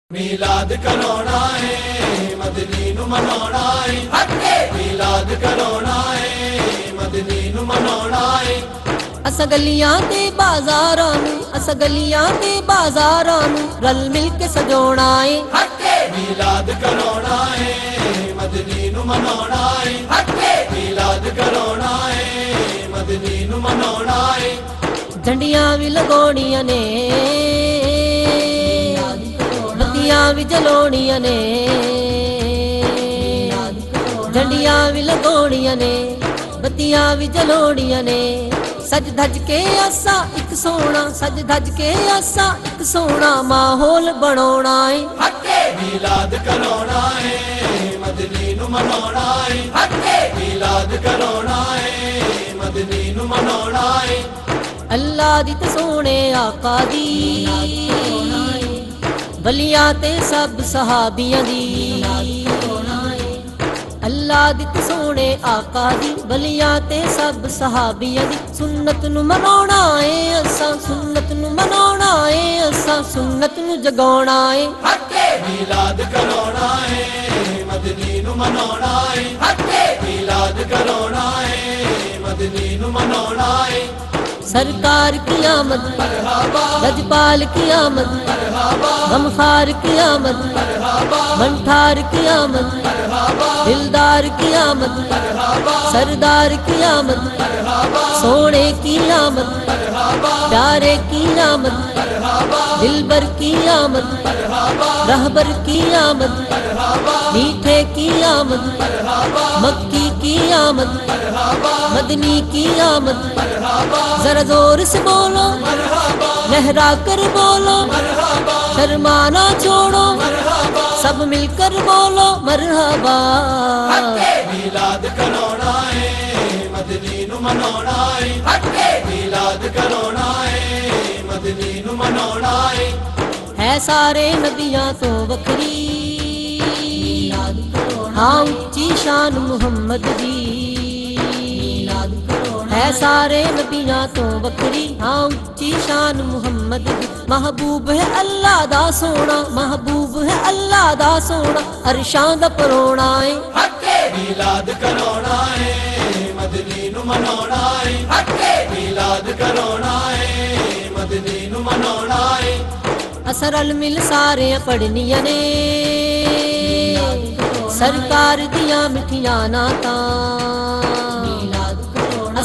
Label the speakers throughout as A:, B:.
A: میلاد کرونا ہے مدنی نو منونا ہے۔ میلاد کرونا ہے مدنی نو منونا ہے۔
B: اسا گلیاں تے بازاراں نو اسا گلیاں تے بازاراں نو رل مل کے سجونا ہے۔
A: میلاد کرونا ہے مدنی نو منونا ہے۔ میلاد کرونا ہے مدنی نو منونا ہے۔
B: جھنڈیاں وی لگونیاں نے۔ ڈنڈیاں بھی جلونیاں نے ڈنڈیاں بھی لگونیاں نے بتیاں بھی جلونیاں نے سج دھج کے آسا ایک سونا سج دھج کے آسا ایک سونا ماحول بنونا ہے حق
A: میلاد کرونا ہے مدنی نو منونا ہے حق میلاد کرونا ہے مدنی نو منونا ہے
B: اللہ دی تے سونے آقا دی ولیاں تے سب صحابیاں دی اللہ دیت سونے آقا دی ولیاں تے سب صحابیاں دی سنت نو منونا اے اسا سنت نو منونا اے اسا سنت نو جگونا اے حق
A: میلاد کرونا اے مدنی نو منونا اے حق میلاد کرونا اے مدنی نو منونا اے
B: سرکار کی آمد رجپال کی آمد غمخار کی آمد منتھار کی آمد دلدار کی آمد سردار کی آمد سونے کی آمد پیارے کی آمد دلبر کی آمد رہبر کی آمد میٹھے کی آمد مکی کی آمد مدنی کی آمد ذرا زور سے بولو، لہرا کر بولو، شرمانا چھوڑو سب مل کر بولو مرحبا۔
A: میلاد ہے مدنی میلاد مدنی ہے
B: ہے سارے نبیاں تو وکری۔ ہاں اچھی شان محمد دی۔ ہے سارے نبیاں تو وکری ہاں۔ اونچی شان محمد محبوب ہے اللہ دا سونا محبوب ہے اللہ دا سونا۔ ہر شان پرونا ہے۔ حق
A: میلاد کرونا ہے مدنی نو منونا ہے۔ حق میلاد کرونا ہے مدنی نو منونا ہے۔
B: اثر المل سارے پڑھنی نے۔ سرکار دیا مٹھیاں ناتاں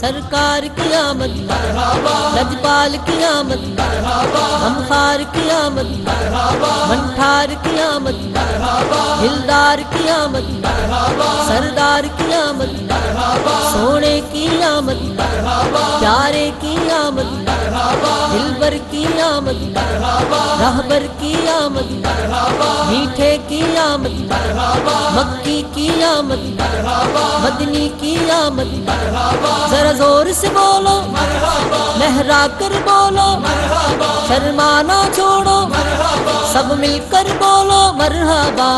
B: سرکار کی آمد رجپال کی آمد ہمخار کی آمد منٹھار کی آمد دلدار کی آمد سردار کی آمد سونے کی آمد چارے کی آمد دلبر کی آمد راہبر کی آمد میٹھے کی آمد مکی کی آمد مدنی کی آمد ذرا زور سے بولو لہرا کر بولو شرمانا چھوڑو سب مل کر بولو مرحبا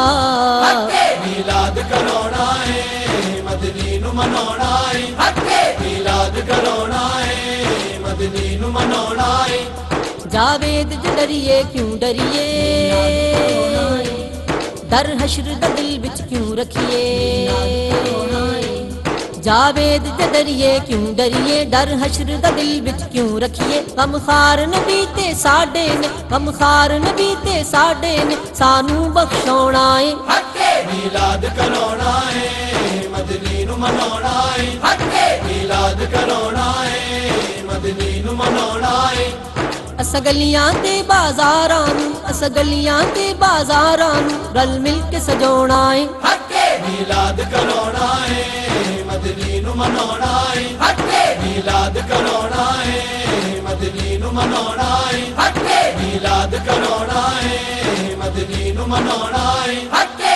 A: میلاد کرونا ہے مدنی نو منونا ہے میلاد کرونا دن
B: جاوید ج ڈریے کیوں ڈریے در حشر دل وچ کیوں رکھیے جاوید ج ڈریے کیوں ڈریے ڈر حشر دل وچ کیوں رکھیے غم خار نبی تے ساڈے نے غم خار نبی تے ساڈے نے سانو بخشونا ہے حق
A: میلاد کرونا ہے مدنی نو
B: ਸਗਲੀਆਂ ਤੇ ਬਾਜ਼ਾਰਾਂ ਨੂੰ ਅਸਗਲੀਆਂ ਤੇ ਬਾਜ਼ਾਰਾਂ ਨੂੰ ਰਲ ਮਿਲ ਕੇ ਸਜਾਉਣਾ ਏ ਹੱਕੇ
A: ਮੀਲਾਦ ਕਰਾਉਣਾ ਏ ਮਦਨੀ ਨੂੰ ਮਨਾਉਣਾ ਏ ਹੱਕੇ ਮੀਲਾਦ ਕਰਾਉਣਾ ਏ ਮਦਨੀ ਨੂੰ ਮਨਾਉਣਾ ਏ ਹੱਕੇ ਮੀਲਾਦ ਕਰਾਉਣਾ ਏ ਮਦਨੀ ਨੂੰ ਮਨਾਉਣਾ ਏ ਹੱਕੇ